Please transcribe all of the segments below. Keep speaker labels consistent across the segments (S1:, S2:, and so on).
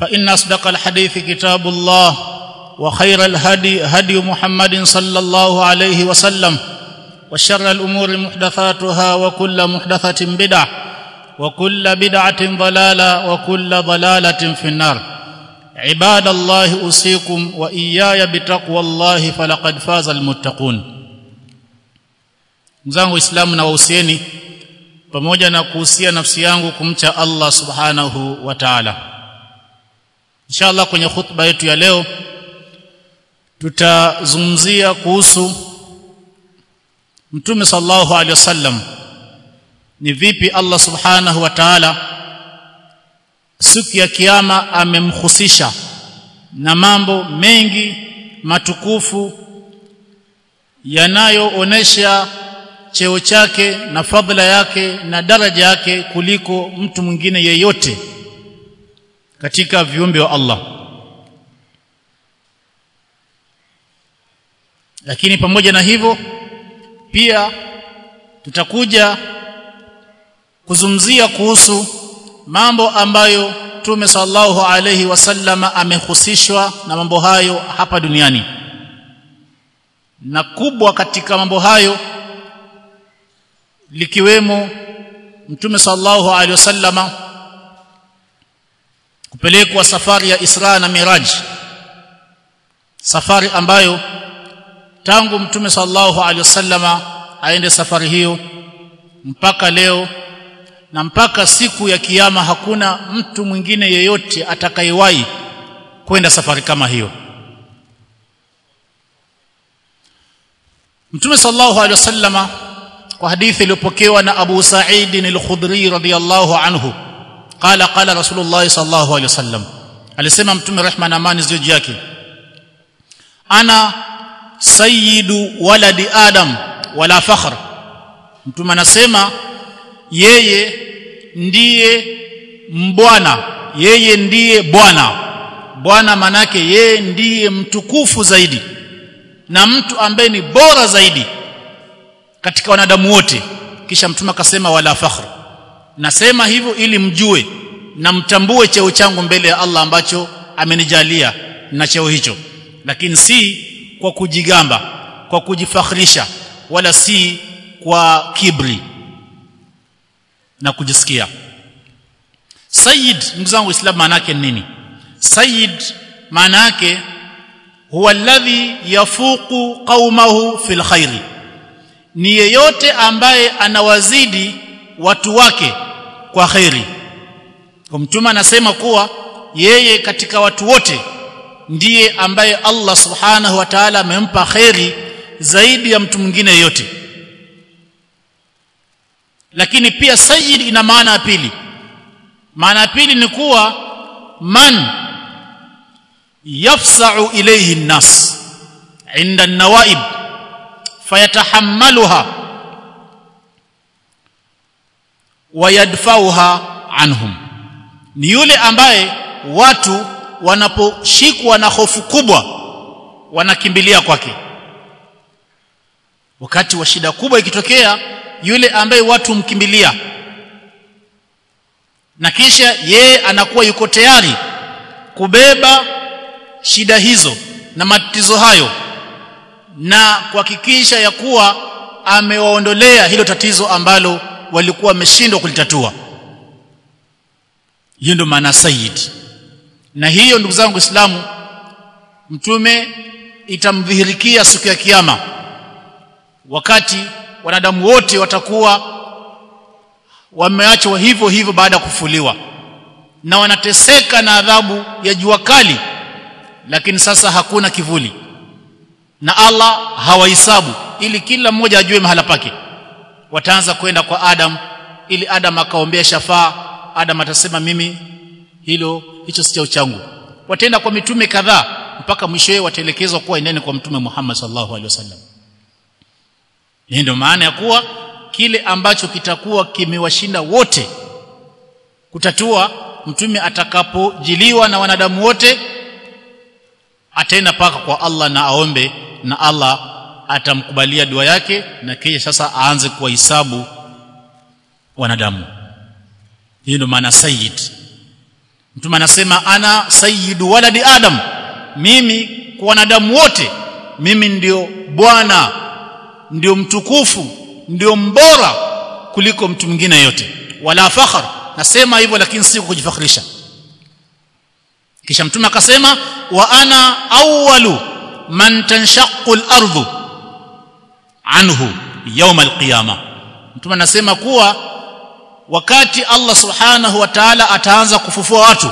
S1: فإن أصدق الحديث كتاب الله وخير الهدي هدي محمد صلى الله عليه وسلم وشر الأمور محدثاتها وكل محدثة بدعة وكل بدعة ضلالة وكل ضلالة في النار. عباد الله أوصيكم وإياي بتقوى الله فلقد فاز المتقون. Mzangu waislamu na wahusieni pamoja na kuhusia nafsi yangu kumcha Allah subhanahu wa ta'ala. Inshallah kwenye khutba yetu ya leo tutazungumzia kuhusu mtume sallallahu alaihi wasallam ni vipi Allah subhanahu wa ta'ala siku ya kiyama amemhusisha na mambo mengi matukufu yanayoonesha cheo chake na fadhila yake na daraja yake kuliko mtu mwingine yeyote katika viumbe wa Allah. Lakini pamoja na hivyo pia tutakuja kuzumzia kuhusu mambo ambayo Mtume sallallahu alayhi wasallama amehusishwa na mambo hayo hapa duniani. Na kubwa katika mambo hayo likiwemo Mtume sallallahu alayhi wasallama kupelekwa safari ya Isra na Miraj. Safari ambayo tangu Mtume sallallahu alaihi wasallama aende safari hiyo mpaka leo na mpaka siku ya kiyama hakuna mtu mwingine yeyote atakayewahi kwenda safari kama hiyo. Mtume sallallahu alaihi wasallama kwa hadithi iliyopokewa na Abu Sa'id al-Khudri radhiyallahu anhu qala qala Rasulullah sallallahu alaihi wasallam alisema Mtume rehma na amani ziwe yake. Ana sayyidu waladi adam wala fakhr Mtume anasema yeye ndiye mbwana yeye ndiye bwana. Bwana manake yeye ndiye mtukufu zaidi na mtu ambaye ni bora zaidi katika wanadamu wote. Kisha mtume akasema wala fakhr nasema hivyo ili mjue na mtambue cheo changu mbele ya Allah ambacho amenijalia na cheo hicho. Lakini si kwa kujigamba kwa kujifakhirisha wala si kwa kibri na kujisikia. Sayyid ndugu zangu Islam maana yake nini? Sayyid maana yake huwa alladhi yafuqu qaumahu fil khairi. Ni yeyote ambaye anawazidi watu wake kwa khairi mtume anasema kuwa yeye katika watu wote ndiye ambaye Allah subhanahu wa ta'ala amempa khairi zaidi ya mtu mwingine yote lakini pia sayyid ina maana ya pili. Maana ya pili ni kuwa man yafsa'u ilayhi an-nas 'inda an-nawaib fayatahammaluha wayadfauha anhum. Ni yule ambaye watu wanaposhikwa na hofu kubwa wanakimbilia kwake. Wakati wa shida kubwa ikitokea yule ambaye watu mkimbilia na kisha yeye anakuwa yuko tayari kubeba shida hizo na matatizo hayo na kuhakikisha ya kuwa amewaondolea hilo tatizo ambalo walikuwa wameshindwa kulitatua. Hiyo ndio maana sayyid na hiyo ndugu zangu Waislamu mtume itamdhihirikia siku ya kiyama wakati wanadamu wote watakuwa wameachwa hivyo hivyo baada ya kufuliwa na wanateseka na adhabu ya jua kali lakini sasa hakuna kivuli. Na Allah hawahesabu ili kila mmoja ajue mahala pake wataanza kwenda kwa Adam ili Adam akaombea shafaa Adam atasema mimi hilo hicho si chao changu wataenda kwa mitume kadhaa mpaka mwisho mwishowe wataelekezwa kuwa endeni kwa mtume Muhammad sallallahu alaihi wasallam. Ndio maana ya kuwa kile ambacho kitakuwa kimewashinda wote kutatua mtume atakapojiliwa na wanadamu wote ataenda paka kwa Allah na aombe na Allah atamkubalia dua yake na kisha sasa aanze kuwahesabu wanadamu. Hii ndio maana sayyid. Mtume anasema ana sayyidu waladi adam. Mimi kwa wanadamu wote mimi ndio bwana ndio mtukufu ndio mbora kuliko mtu mwingine yote. Wala fakhar. Nasema hivyo lakini si kujifakhirisha kisha mtume akasema wa ana awwalu man tanshaqqu al-ardhu anhu يوم القيامه mtume anasema kuwa wakati Allah subhanahu wa ta'ala ataanza kufufua watu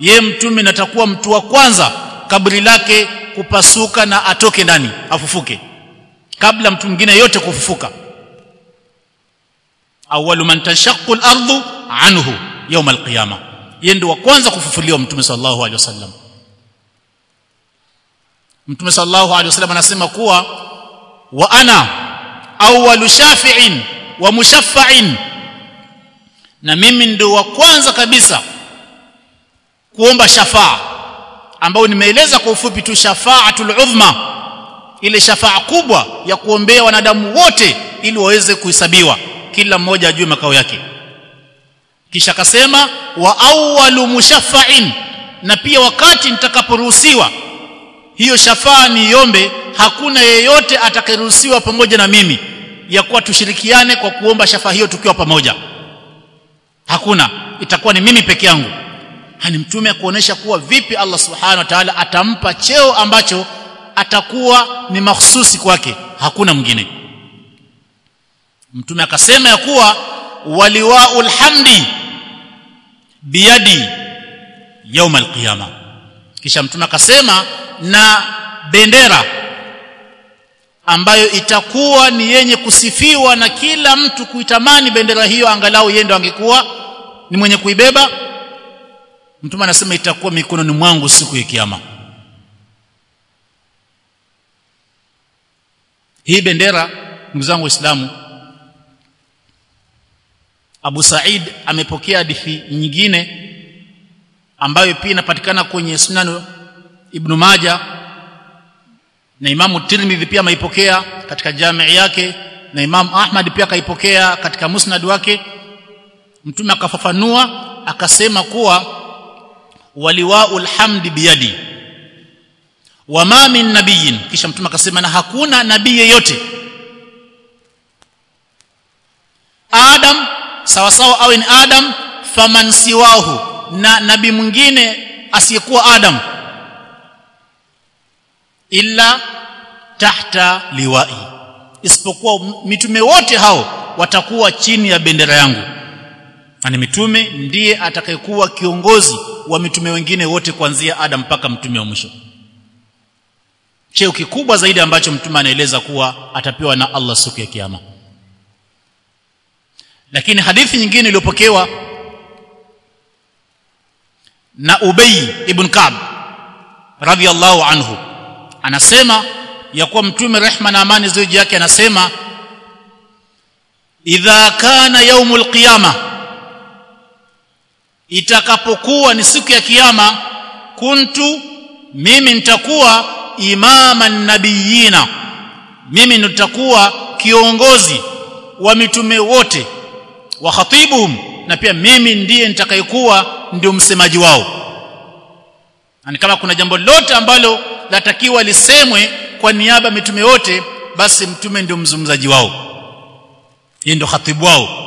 S1: ye mtume natakuwa mtu wa kwanza kaburi lake kupasuka na atoke ndani afufuke. Kabla mtu mwingine yote kufufuka. Awwalu man tashaqqu al-ardu anhu yawm al-qiyama. Yeye wa kwanza kufufuliwa mtume sallallahu alaihi wasallam. Mtume sallallahu alaihi wasallam anasema kuwa wa ana awwalu shafi'in wa mushaffa'in. Na mimi ndio wa kwanza kabisa kuomba shafaa ambao nimeeleza kwa ufupi tu shafaatul uzma ile shafaa kubwa ya kuombea wanadamu wote ili waweze kuhesabiwa kila mmoja ajue makao yake. Kisha akasema wa awwalu mushaffa'in na pia wakati nitakaporuhusiwa hiyo shafaa niiombe hakuna yeyote atakayeruhusiwa pamoja na mimi ya kuwa tushirikiane kwa kuomba shafaa hiyo tukiwa pamoja. Hakuna. Itakuwa ni mimi peke yangu. Hani mtume kuonesha kuwa vipi Allah subhanahu wa ta'ala atampa cheo ambacho atakuwa ni mahsusi kwake. Hakuna mwingine. Mtume akasema ya kuwa waliwa ulhamdi biyadi yaum alqiyama kisha mtume akasema na bendera ambayo itakuwa ni yenye kusifiwa na kila mtu kuitamani bendera hiyo angalau yeye ndo angekuwa ni mwenye kuibeba. Mtume anasema itakuwa mikononi mwangu siku ya kiyama. Hii bendera ndugu zangu waislamu Abu Said amepokea hadithi nyingine ambayo pia inapatikana kwenye Sunan Ibn Majah na Imamu Tirmidhi pia ameipokea katika jamii yake na Imam Ahmad pia akaipokea katika musnad wake. Mtume akafafanua akasema kuwa waliwaul hamdi biyadi wa ma min nabiyin kisha mtume akasema na hakuna nabii yeyote. Adam sawa sawa awe ni Adam faman siwahu na nabi mwingine asiyekuwa Adam. Illa tahta liwai. Isipokuwa mitume wote hao watakuwa chini ya bendera yangu. Ani mitume ndiye atakayekuwa kiongozi wa mitume wengine wote kuanzia Adam mpaka mtume wa mwisho. Cheo kikubwa zaidi ambacho mtume anaeleza kuwa atapewa na Allah siku ya kiyama. Lakini hadithi nyingine iliyopokewa na Ubay ibn Ka'b radiyallahu anhu. Anasema ya kuwa mtume rehma na amani ziwe yake anasema idha kana yaumul qiyama itakapokuwa ni siku ya kiyama kuntu mimi nitakuwa imama nabiyina mimi nitakuwa kiongozi wa mitume wote wa khatibuhum na pia mimi ndiye nitakayekuwa ndio msemaji wao. Yani kama kuna jambo lote ambalo latakiwa lisemwe kwa niaba ya mitume wote basi mtume ndio mzungumzaji wao. Yeye ndio khatibu wao.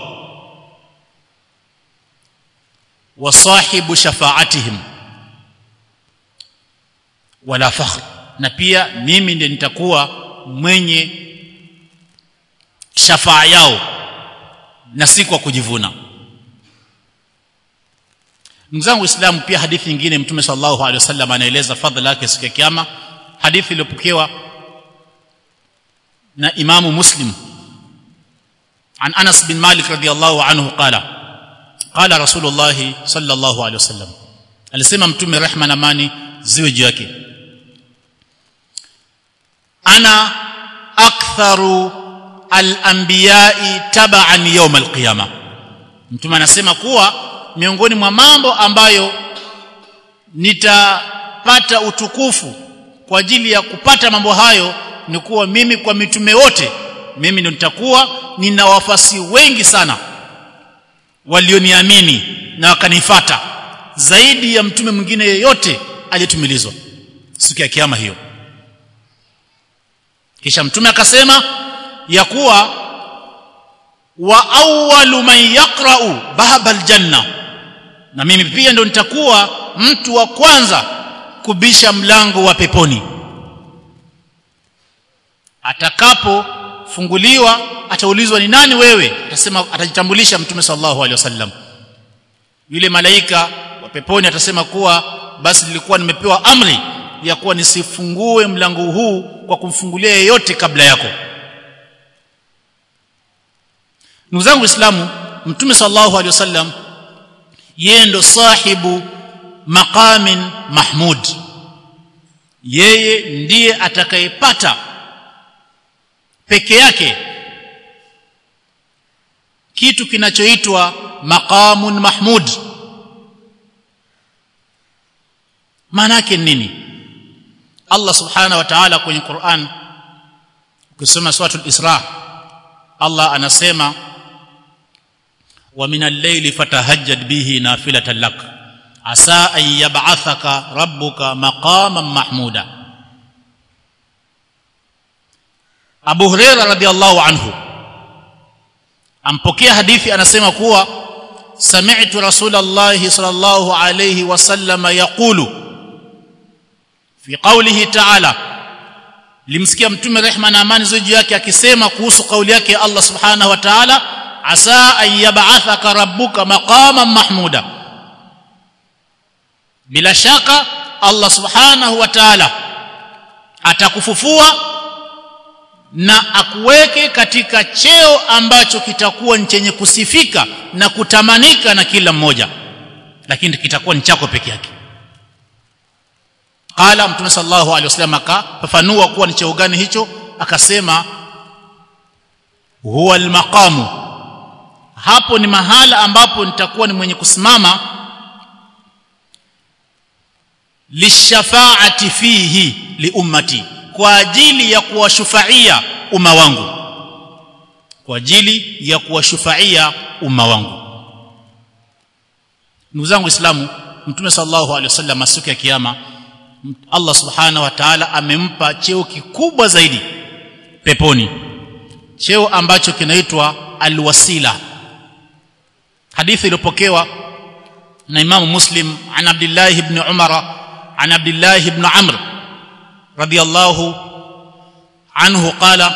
S1: Wa sahibu shafaatihim. Wala fakhr. Na pia mimi ndiye nitakuwa mwenye shafaa yao na si kwa kujivuna ndugu zangu waislamu pia hadithi nyingine mtume sallallahu alaihi wasallam anaeleza fadhila yake siku ya kiyama hadithi iliyopokewa na imamu muslim عن انس بن مالك رضي الله عنه قال قال رسول الله صلى الله عليه وسلم alisema mtume rehma na amani ziwe juu yake ana aktharu al-anbiya'i tab'an yawm al-qiyama mtume anasema kuwa miongoni mwa mambo ambayo nitapata utukufu kwa ajili ya kupata mambo hayo ni kuwa mimi kwa mitume wote mimi ndio nitakuwa nina wafasi wengi sana walioniamini na wakanifata zaidi ya mtume mwingine yeyote aliyetumilizwa siku ya kiyama hiyo. Kisha mtume akasema ya kuwa wa awwalu man yaqra'u baba aljanna na mimi pia ndo nitakuwa mtu wa kwanza kubisha mlango wa peponi. Atakapofunguliwa ataulizwa ni nani wewe? Atasema atajitambulisha mtume sallallahu alaihi wasallam. Yule malaika wa peponi atasema kuwa basi nilikuwa nimepewa amri ya kuwa nisifungue mlango huu kwa kumfungulia yeyote kabla yako. Ndugu zangu waislamu mtume sallallahu alaihi wasallam yeye ndo sahibu maqamin mahmud. Yeye ndiye atakayepata peke yake kitu kinachoitwa maqamun mahmud. Maana yake nini? Allah subhanahu wa ta'ala kwenye Qur'an ukisoma suratul Isra Allah anasema ومن الليل فتهجد به نافلة لك. عسى أن يبعثك ربك مقاما محمودا. أبو هريرة رضي الله عنه. أمبكي حديثي أنا سيما كوا. سمعت رسول الله صلى الله عليه وسلم يقول في قوله تعالى لمسكي أمتم رحمة نامان زوجيك يكسيما كوسو قولي الله سبحانه وتعالى تعالى asa an yab'athaka rabbuka maqaman mahmuda. Bila shaka Allah subhanahu wa ta'ala atakufufua na akuweke katika cheo ambacho kitakuwa chenye kusifika na kutamanika na kila mmoja. Lakini kitakuwa ni chako peke yake. Qala mtume sallallahu alaihi wasallam akafafanua kuwa ni cheo gani hicho akasema huwa almaqamu hapo ni mahala ambapo nitakuwa ni mwenye kusimama. Lishafaati fihi liummati kwa ajili ya kuwashufaia umma wangu. Kwa ajili ya kuwashufaia umma wangu. Ndugu zangu waislamu mtume sallallahu alaihi wasallam siku ya kiyama Allah subhanahu wa ta'ala amempa cheo kikubwa zaidi peponi. Cheo ambacho kinaitwa alwasila hadithi iliyopokewa na Imam Muslim an Abdullah ibn Umar an Abdullah ibn Amr radiyallahu anhu qala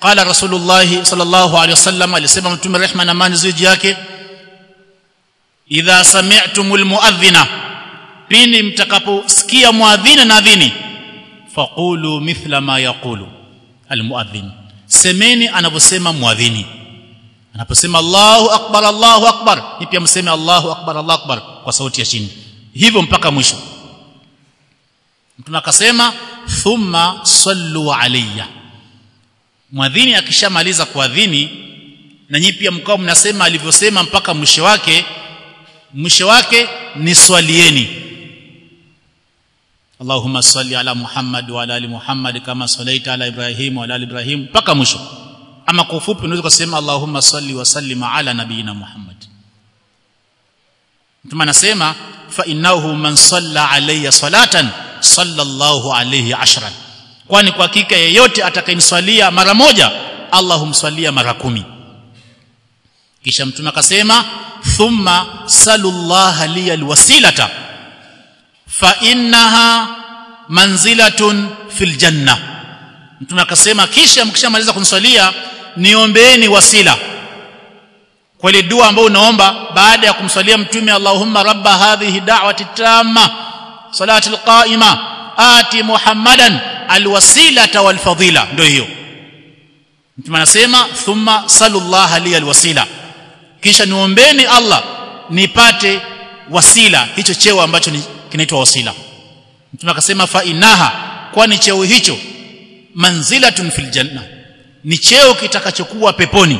S1: qala Rasulullah sallallahu alayhi wasallam alisema mtume rehma na amani ziji yake idha sami'tumul muadhdhina pindi mtakaposikia muadhini na adhini faqulu mithla ma yaqulu almuadhin semeni anavyosema muadhini anaposema Allahu akbar Allahu akbar ni pia mseme Allahu akbar Allahu akbar kwa sauti ya chini. Hivyo mpaka mwisho. Mtume akasema thumma sallu alayya. Mwadhini akishamaliza kuadhini na nyinyi pia mkao mnasema alivyosema mpaka mwisho wake mwisho wake ni swalieni. Allahumma salli ala Muhammad wa ala ali Muhammad kama sallaita ala Ibrahim wa ala ali Ibrahim mpaka mwisho ama kwa ufupi unaweza kusema Allahumma salli wa sallim ala nabiyina Muhammad. Mtume anasema fa innahu man salla alayya salatan sallallahu alayhi ashran. Kwani kwa hakika yeyote atakayeniswalia mara moja Allah humswalia mara kumi. Kisha mtume akasema thumma salullaha liya alwasilata fa innaha manzilatun fil janna mtume akasema kisha mkishamaliza kumswalia niombeeni wasila. Kwa ile dua ambayo unaomba baada ya kumswalia mtume Allahumma rabba hadhihi da'wati tamma salati alqaima ati muhammadan alwasilata walfadila. Ndio hiyo. Mtume anasema thumma sallallahu li alwasila. Kisha niombeeni Allah nipate wasila hicho cheo ambacho kinaitwa wasila. Mtume akasema fa inaha kwani cheo hicho manzilatun fil janna ni cheo kitakachokuwa peponi.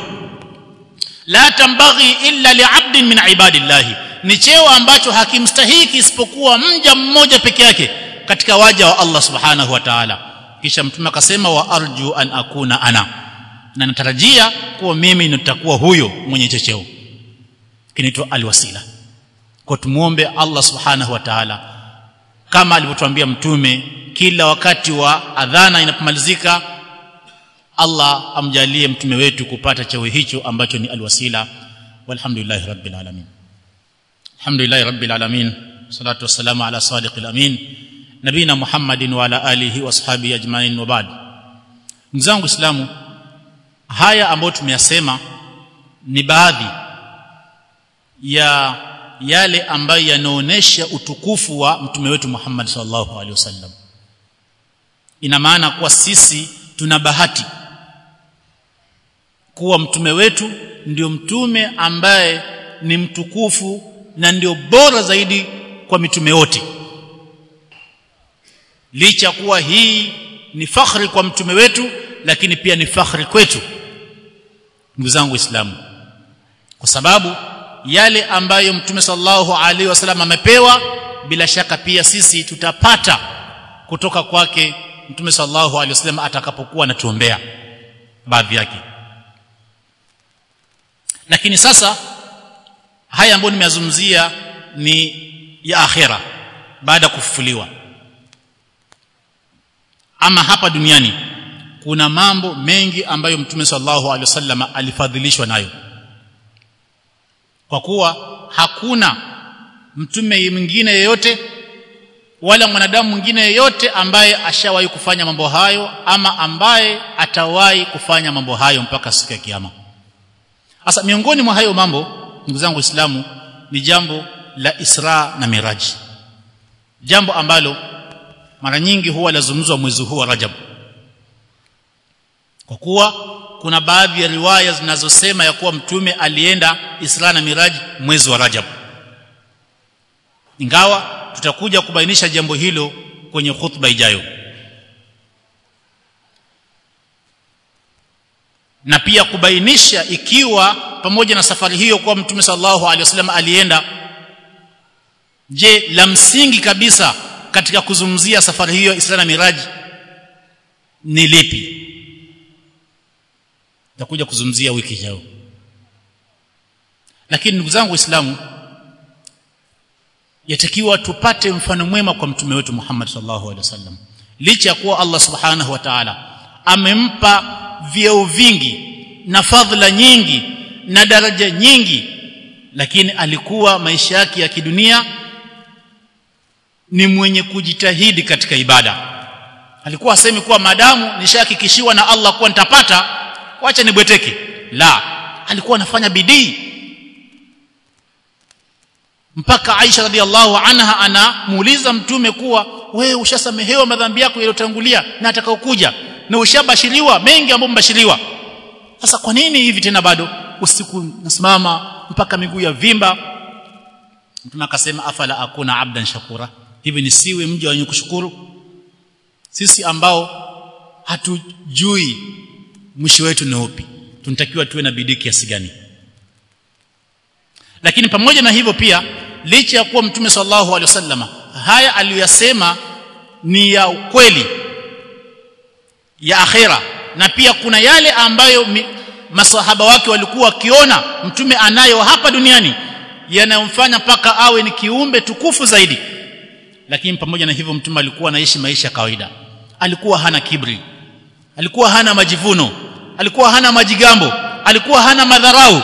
S1: La tambaghi illa li'abdin min ibadillahi. Ni cheo ambacho hakimstahiki isipokuwa mja mmoja peke yake katika waja wa Allah subhanahu wa ta'ala. Kisha mtume akasema wa arju an akuna ana. Na natarajia kuwa mimi nitakuwa huyo mwenye checheo kinaitwa alwasila. Kwa tumuombe Allah subhanahu wa ta'ala kama alivyotuambia mtume kila wakati wa adhana inapomalizika Allah amjalie mtume wetu kupata cheo hicho ambacho ni alwasila. Walhamdulillah rabbil alamin. Alhamdulillah rabbil alamin. Salatu wassalamu ala sadiqil amin. Nabina muhammadin wa ala alihi washabihi ajmain wa ba'd. Mzangu islamu haya ambayo tumeyasema ni baadhi ya yale ambayo yanaonesha utukufu wa mtume wetu Muhammad sallallahu alaihi wasallam. Ina maana kuwa sisi tuna bahati kuwa mtume wetu ndio mtume ambaye ni mtukufu na ndio bora zaidi kwa mitume wote. Licha kuwa hii ni fakhri kwa mtume wetu lakini pia ni fakhri kwetu ndugu zangu waislamu. Kwa sababu yale ambayo mtume sallallahu alaihi wasallam amepewa bila shaka pia sisi tutapata kutoka kwake mtume sallallahu alaihi wasallam atakapokuwa anatuombea baadhi yake lakini sasa haya ambayo nimeyazungumzia ni ya akhira baada ya kufufuliwa. Ama hapa duniani kuna mambo mengi ambayo mtume sallallahu alaihi wasallam alifadhilishwa nayo. Kwa kuwa hakuna mtume mwingine yeyote wala mwanadamu mwingine yeyote ambaye ashawahi kufanya mambo hayo ama ambaye atawahi kufanya mambo hayo mpaka siku ya kiyama sasa miongoni mwa hayo mambo ndugu zangu waislamu ni jambo la Isra na Miraji jambo ambalo mara nyingi huwa lazungumzwa mwezi huu wa Rajab. Kwa kuwa kuna baadhi ya riwaya zinazosema ya kuwa mtume alienda Isra na Miraji mwezi wa Rajab. Ingawa tutakuja kubainisha jambo hilo kwenye khutba ijayo na pia kubainisha ikiwa pamoja na safari hiyo kwa mtume sallallahu alaihi wasallam alienda. Je la msingi kabisa katika kuzungumzia safari hiyo Isra na Miraji ni lipi? Takuja kuzungumzia wiki ijayo. Lakini ndugu zangu waislamu yatakiwa tupate mfano mwema kwa mtume wetu Muhammad sallallahu alaihi wasallam. Licha ya kuwa Allah subhanahu wa ta'ala amempa vyeo vingi na fadhila nyingi na daraja nyingi. Lakini alikuwa maisha yake ya kidunia ni mwenye kujitahidi katika ibada. Alikuwa asemi kuwa madamu nishahakikishiwa na Allah kuwa nitapata wacha nibweteke. La alikuwa anafanya bidii. Mpaka Aisha radhiallahu anha anamuuliza mtume kuwa wewe ushasamehewa madhambi yako yaliyotangulia na atakaokuja na ushabashiriwa mengi ambayo mbashiriwa sasa kwa nini hivi tena bado? Usiku nasimama mpaka miguu ya vimba. Mtume akasema afala akuna abdan shakura. Hivi ni nisiwe mja wenye kushukuru? Sisi ambao hatujui mwisho wetu ni upi tunatakiwa tuwe na bidii kiasi gani. Lakini pamoja na hivyo pia licha ya kuwa mtume sallallahu alaihi wasallama haya aliyosema ni ya ukweli ya akhira na pia kuna yale ambayo masahaba wake walikuwa wakiona mtume anayo hapa duniani yanayomfanya mpaka awe ni kiumbe tukufu zaidi. Lakini pamoja na hivyo mtume alikuwa anaishi maisha kawaida. Alikuwa hana kibri. Alikuwa hana majivuno. Alikuwa hana majigambo. Alikuwa hana madharau.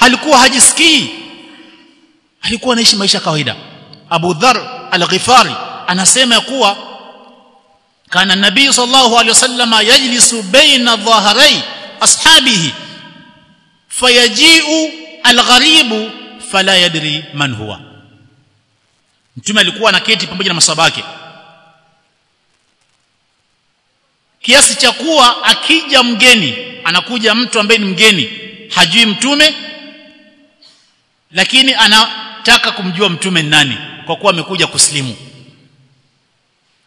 S1: Alikuwa hajisikii. Alikuwa anaishi maisha kawaida. Abu Dhar al-Ghifari anasema kuwa kana nabii sallallahu alaihi wasallam yajlisu baina dhaharai ashabihi. Fayaji'u al-gharibu fala yadri man huwa. Mtume alikuwa anaketi pamoja na masahaba yake kiasi cha kuwa akija mgeni anakuja mtu ambaye ni mgeni hajui mtume lakini anataka kumjua mtume nani kwa kuwa amekuja kuslimu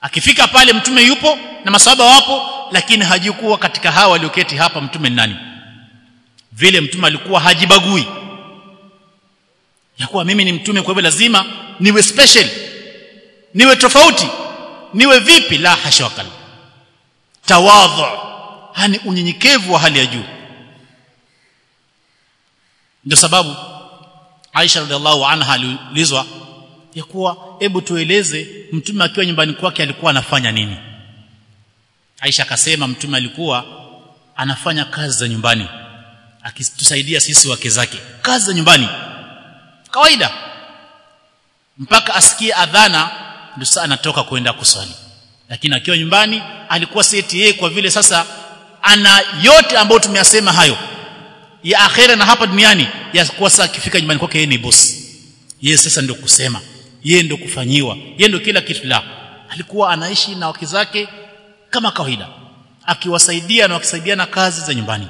S1: akifika pale mtume yupo na masahaba wapo lakini hajikuwa katika hawa walioketi hapa mtume ni nani? Vile mtume alikuwa hajibagui. Ya kuwa mimi ni mtume kwa hivyo lazima niwe special niwe tofauti niwe vipi? La hashwakal tawadhu hani unyenyekevu wa hali ya juu. Ndio sababu Aisha radhiallahu anha aliulizwa ya kuwa hebu tueleze mtume akiwa nyumbani kwake alikuwa anafanya nini? Aisha akasema mtume alikuwa anafanya kazi za nyumbani akitusaidia sisi wake zake. Kazi za nyumbani. Kawaida. Mpaka asikie adhana ndio sasa anatoka kwenda kuswali. Lakini akiwa nyumbani alikuwa seti yeye kwa vile sasa ana yote ambayo tumeyasema hayo. Ya akhera na hapa duniani ya kuwa sasa akifika nyumbani kwake yeye ni boss yeye sasa ndio kusema yeye ndio kufanyiwa. Yeye ndio kila kitu la alikuwa anaishi na wake zake kama kawaida. Akiwasaidia na wakisaidiana kazi za nyumbani.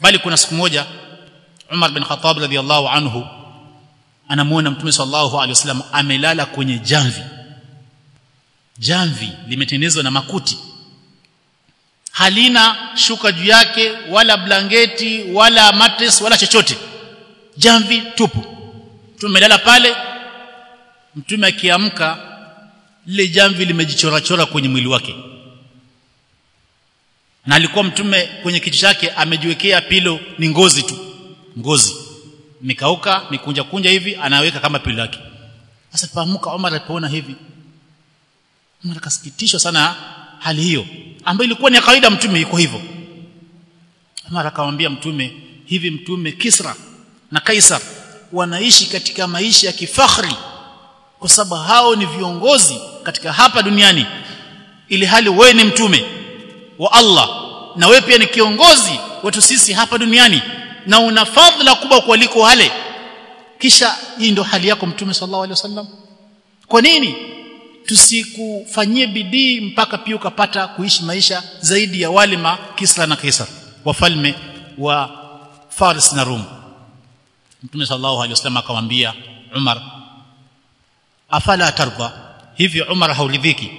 S1: Bali kuna siku moja Umar bin Khattab radhiallahu anhu anamuona Mtume sallallahu alaihi wasallam amelala kwenye jamvi. Jamvi limetengenezwa na makuti. Halina shuka juu yake wala blanketi wala mattress wala chochote. Jamvi tupu tumelala pale mtume akiamka lile jamvi limejichorachora kwenye mwili wake. Na alikuwa mtume kwenye kichwa chake amejiwekea pilo ni ngozi tu ngozi. Mikauka mikunja kunja hivi anaweka kama pilo yake. Sasa paamuka Omar alipoona hivi Omar akasikitishwa sana hali hiyo ambayo ilikuwa ni kawaida mtume iko hivyo. Omar akamwambia mtume hivi mtume Kisra na Kaisar wanaishi katika maisha ya kifakhri kwa sababu hao ni viongozi katika hapa duniani ili hali wewe ni mtume wa Allah na wewe pia ni kiongozi wetu sisi hapa duniani na una fadhila kubwa kuliko wale. Kisha hii ndio hali yako mtume sallallahu alaihi wasallam. Kwa nini tusikufanyie bidii mpaka pia ukapata kuishi maisha zaidi ya wale ma Kisra na Kaisar wafalme wa Fars na Rum Mtume sallallahu alaihi wasallam akamwambia Umar afala tarda hivi Umar hauridhiki.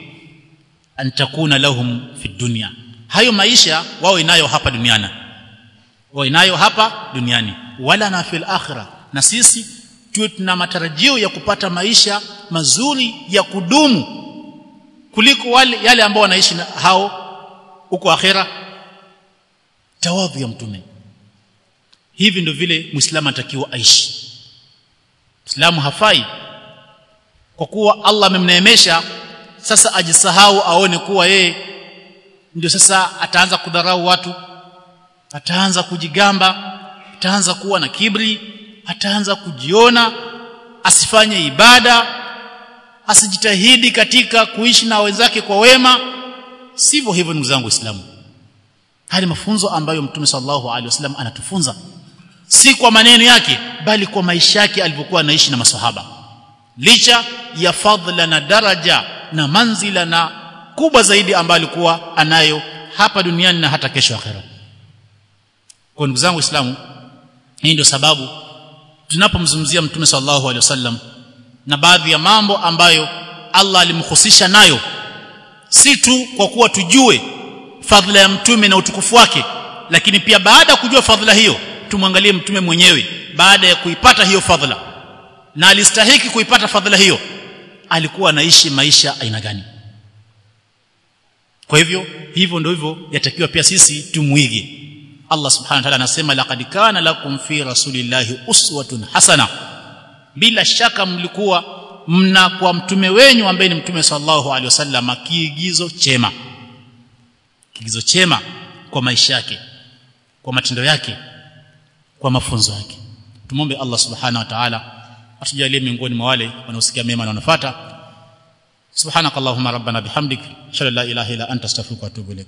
S1: An takuna lahum fi dunya. Hayo maisha wao inayo hapa duniani. Wao inayo hapa duniani. Wala na fil akhirah. Na sisi tuwe tuna matarajio ya kupata maisha mazuri ya kudumu kuliko wale yale ambao wanaishi hao huko akhera tawadhu ya mtume hivi ndio vile muislamu anatakiwa aishi. Muislamu hafai. Kwa kuwa Allah amemneemesha sasa ajisahau aone kuwa yeye ndio sasa ataanza kudharau watu ataanza kujigamba ataanza kuwa na kibri ataanza kujiona asifanye ibada asijitahidi katika kuishi na wenzake kwa wema. Sivyo hivyo ndugu zangu waislamu. Hali mafunzo ambayo mtume sallallahu alaihi wasallam anatufunza si kwa maneno yake bali kwa maisha yake alivyokuwa anaishi na maswahaba. Licha ya fadhila na daraja na manzila na kubwa zaidi ambayo alikuwa anayo hapa duniani na hata kesho akhera. Kwa ndugu zangu waislamu hii ndio sababu tunapomzungumzia mtume sallallahu alaihi wasallam na baadhi ya mambo ambayo Allah alimhusisha nayo si tu kwa kuwa tujue fadhila ya mtume na utukufu wake lakini pia baada kujua fadhila hiyo tumwangalie mtume mwenyewe baada ya kuipata hiyo fadhila. Na alistahiki kuipata fadhila hiyo alikuwa anaishi maisha aina gani? Kwa hivyo hivyo ndio hivyo yatakiwa pia sisi tumuige. Allah subhanahu wa ta'ala anasema laqad kana lakum fi rasulillahi uswatun hasana. Bila shaka mlikuwa mna kwa mtume wenyu ambaye ni mtume sallallahu alaihi wasallam kiigizo chema. Kiigizo chema kwa maisha yake kwa matendo yake kwa mafunzo yake. Tumombe Allah subhanahu wa ta'ala atujalie miongoni mwa wale wanaosikia mema na wanafuata subhanakallahumma rabbana bihamdik shalla la ilaha illa anta astaghfiruka wa atubu ilaik